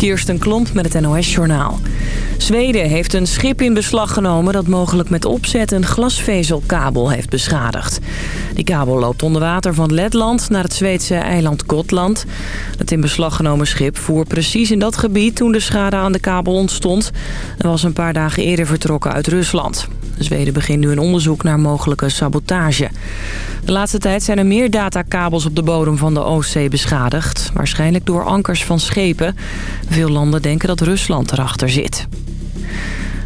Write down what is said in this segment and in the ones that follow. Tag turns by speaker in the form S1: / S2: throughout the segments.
S1: Kirsten Klomp met het NOS-journaal. Zweden heeft een schip in beslag genomen dat mogelijk met opzet een glasvezelkabel heeft beschadigd. Die kabel loopt onder water van Letland naar het Zweedse eiland Gotland. Het in beslag genomen schip voer precies in dat gebied toen de schade aan de kabel ontstond... en was een paar dagen eerder vertrokken uit Rusland. Zweden begint nu een onderzoek naar mogelijke sabotage. De laatste tijd zijn er meer datakabels op de bodem van de Oostzee beschadigd. Waarschijnlijk door ankers van schepen. Veel landen denken dat Rusland erachter zit.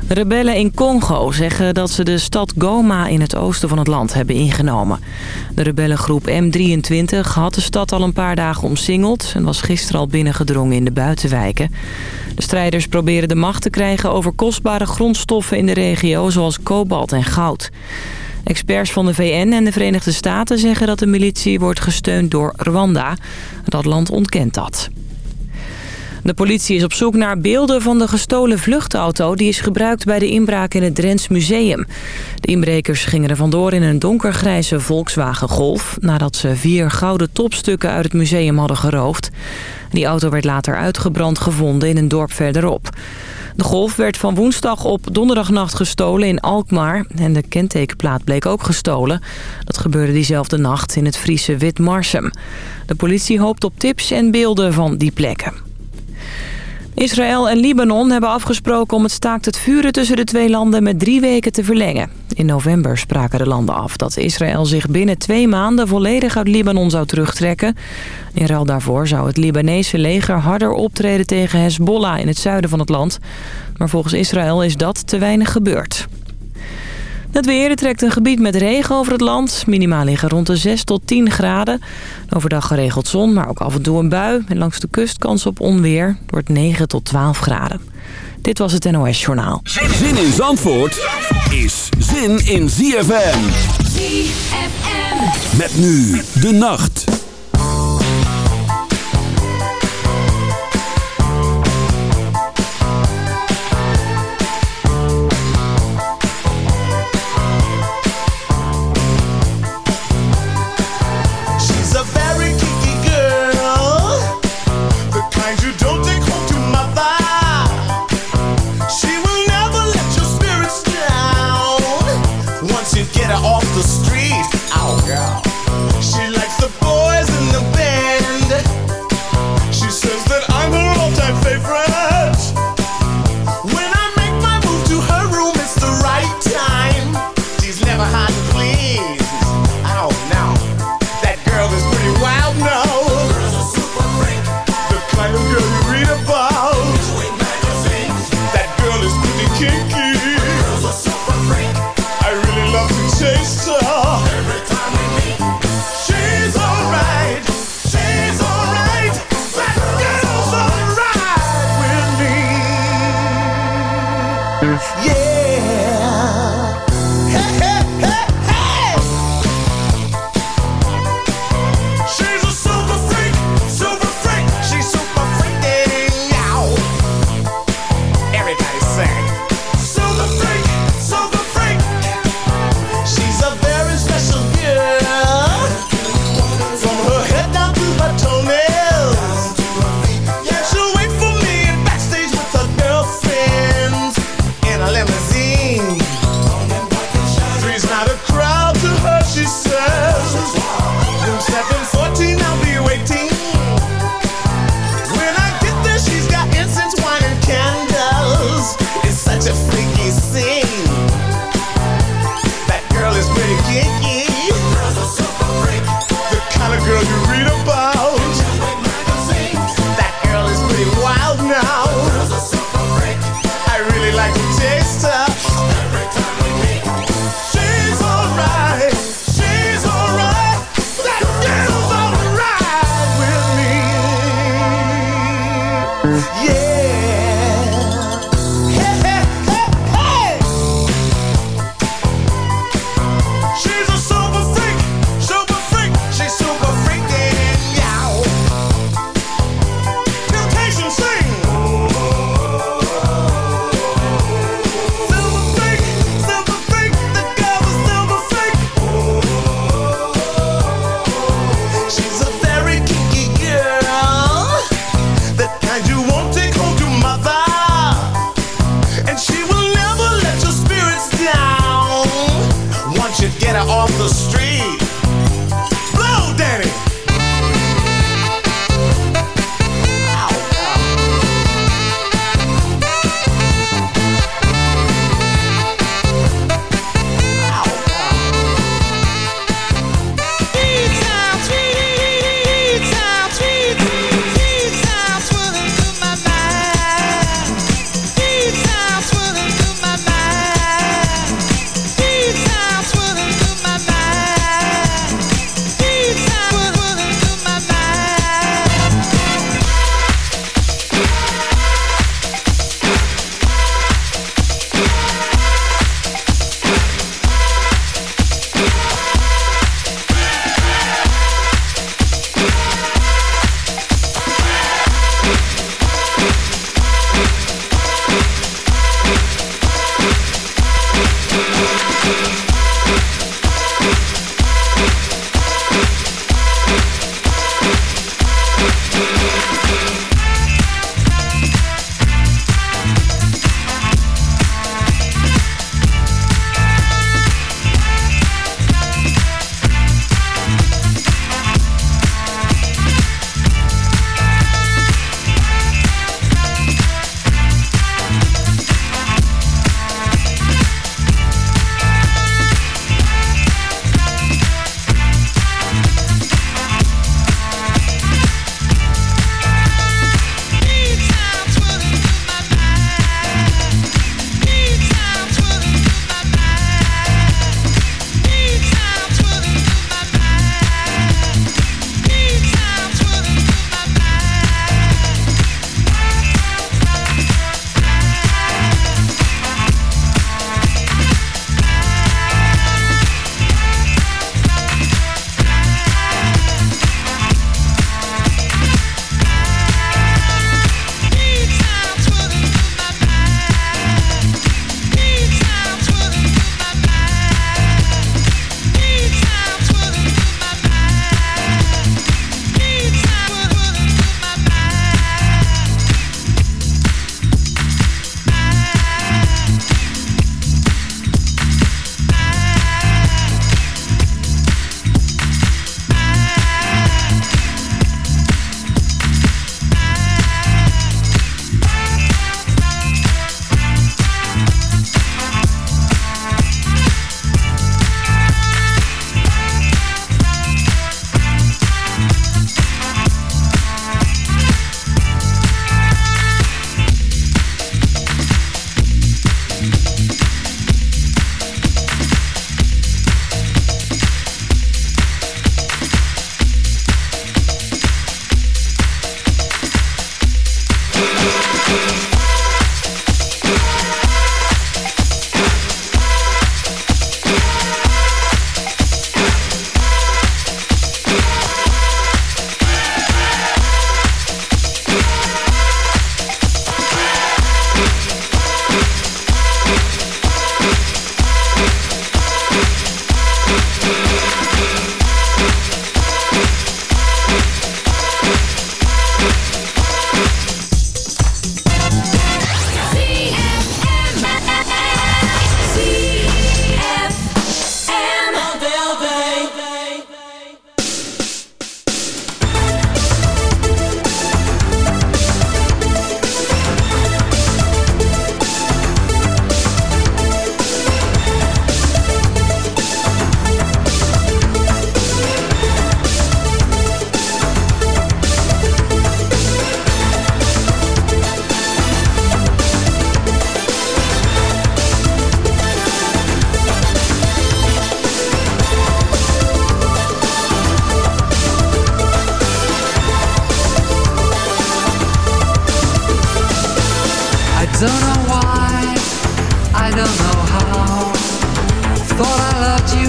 S1: Rebellen in Congo zeggen dat ze de stad Goma in het oosten van het land hebben ingenomen. De rebellengroep M23 had de stad al een paar dagen omsingeld... en was gisteren al binnengedrongen in de buitenwijken. De strijders proberen de macht te krijgen over kostbare grondstoffen in de regio... zoals kobalt en goud. Experts van de VN en de Verenigde Staten zeggen dat de militie wordt gesteund door Rwanda. Dat land ontkent dat. De politie is op zoek naar beelden van de gestolen vluchtauto... die is gebruikt bij de inbraak in het Drents Museum. De inbrekers gingen er vandoor in een donkergrijze Volkswagen Golf... nadat ze vier gouden topstukken uit het museum hadden geroofd. Die auto werd later uitgebrand gevonden in een dorp verderop. De Golf werd van woensdag op donderdagnacht gestolen in Alkmaar. En de kentekenplaat bleek ook gestolen. Dat gebeurde diezelfde nacht in het Friese Witmarsum. De politie hoopt op tips en beelden van die plekken. Israël en Libanon hebben afgesproken om het staakt het vuren tussen de twee landen met drie weken te verlengen. In november spraken de landen af dat Israël zich binnen twee maanden volledig uit Libanon zou terugtrekken. In ruil daarvoor zou het Libanese leger harder optreden tegen Hezbollah in het zuiden van het land. Maar volgens Israël is dat te weinig gebeurd. Het weer trekt een gebied met regen over het land. Minimaal liggen rond de 6 tot 10 graden. Overdag geregeld zon, maar ook af en toe een bui. En langs de kust kans op onweer. Het wordt 9 tot 12 graden. Dit was het NOS Journaal.
S2: Zin in Zandvoort is zin in ZFM.
S3: ZFM.
S2: Met nu de nacht.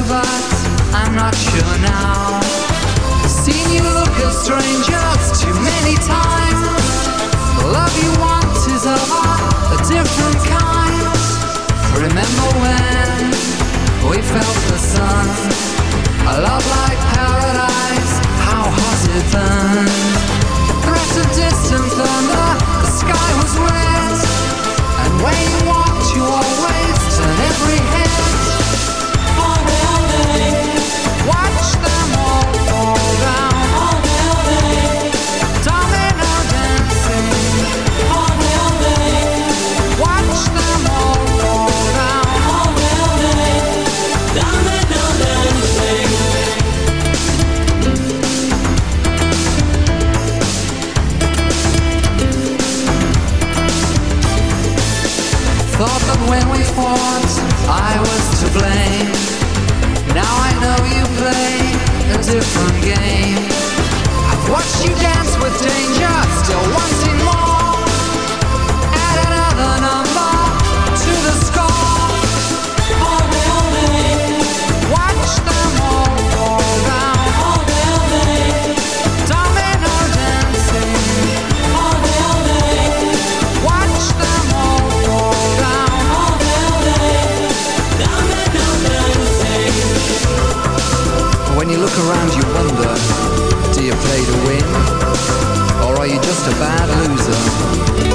S3: but I'm not sure now.
S4: Seen you look at strangers too many times. The love
S5: you want is of a different kind. Remember when we felt the sun? A
S6: love like paradise, how has it burned. Threat of distant thunder, the sky was red. And when you walked, you always turned every head. you down. Just a bad
S7: loser.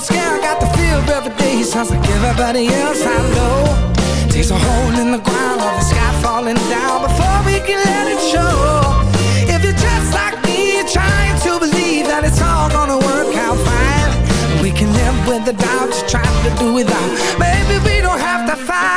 S7: Scared, got the feel every day. Sounds like everybody else I know. Takes a hole in the ground or the sky falling down before we can let it show. If you're just like me, you're trying to believe that it's all gonna work out fine. We can live with the doubt you're trying to do without. Maybe we don't have to fight.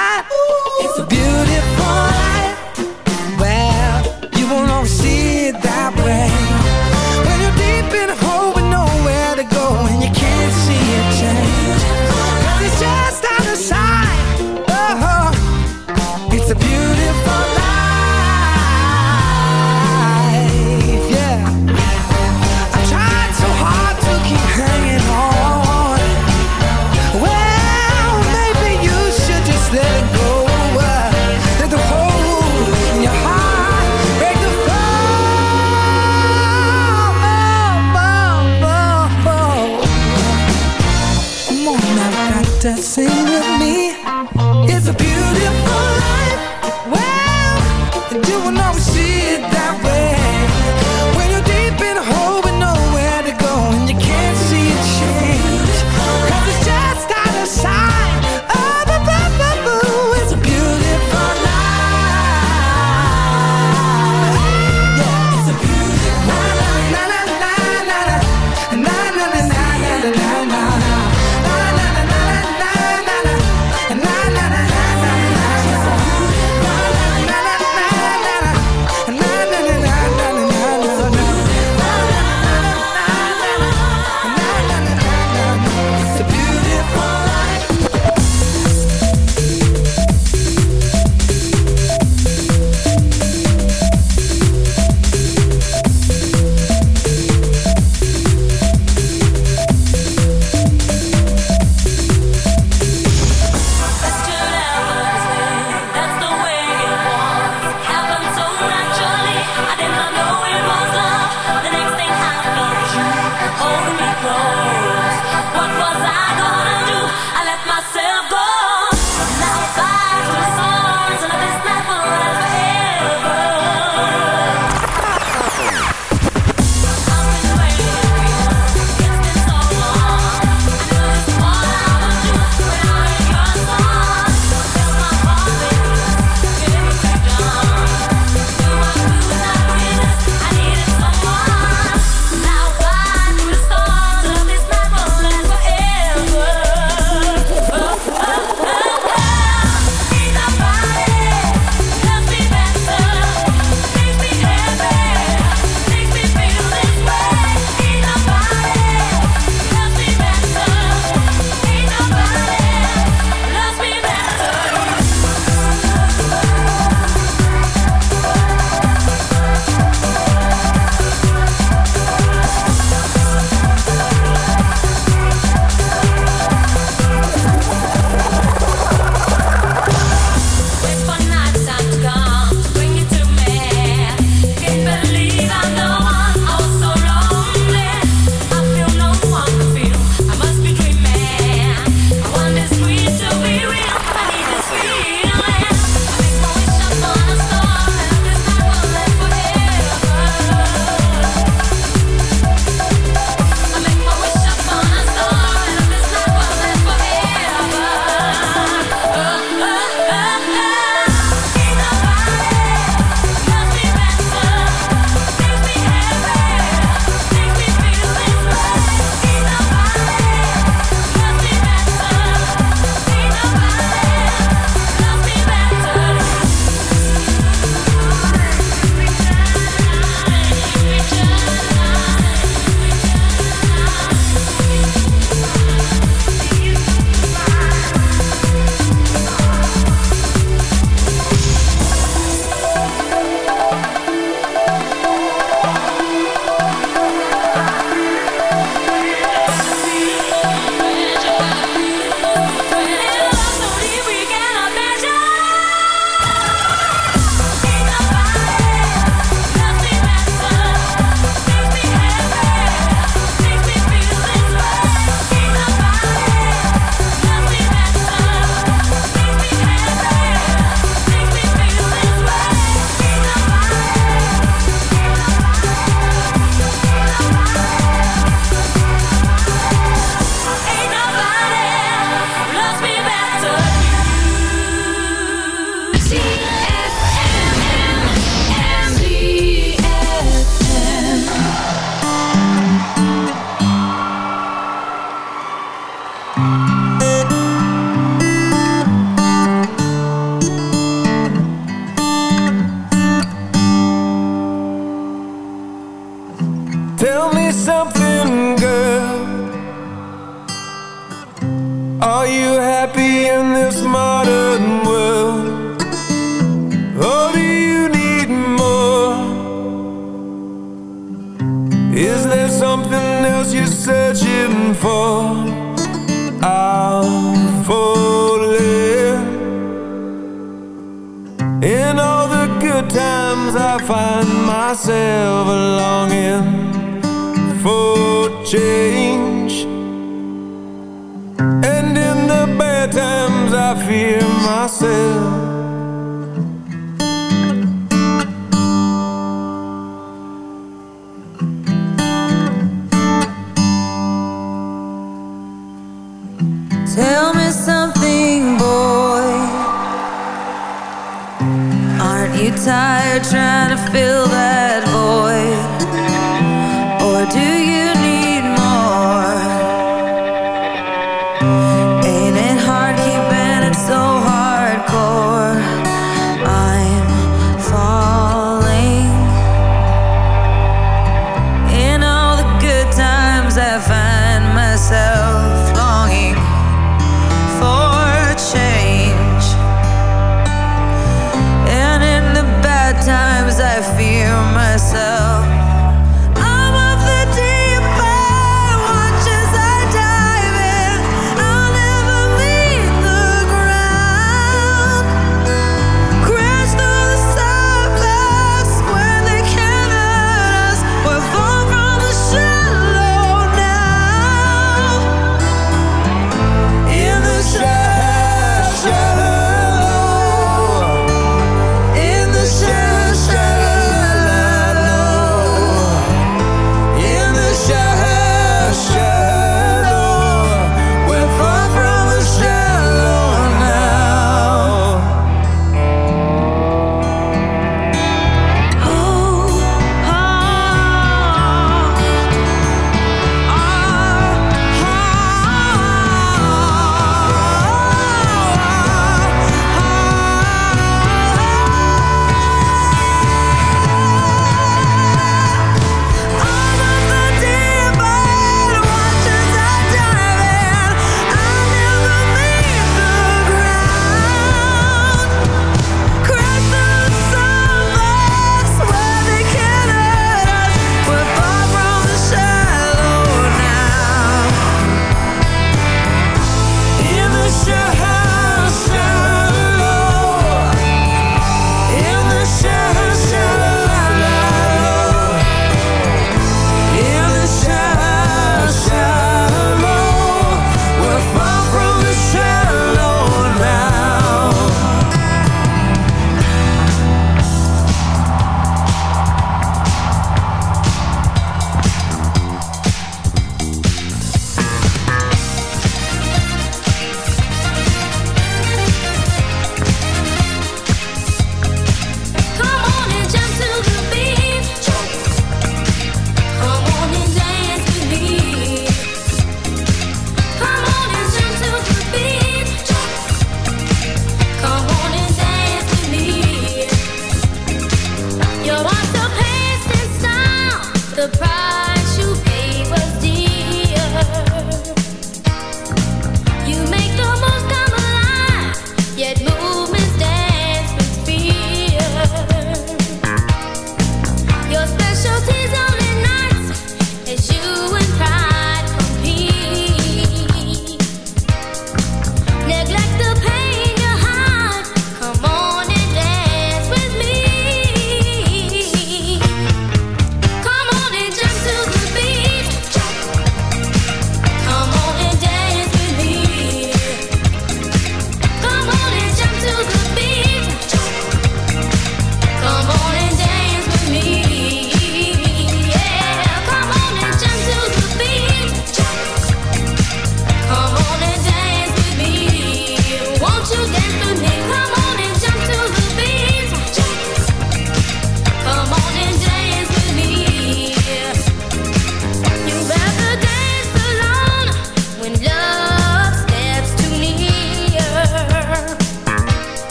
S7: You
S8: tired trying to fill that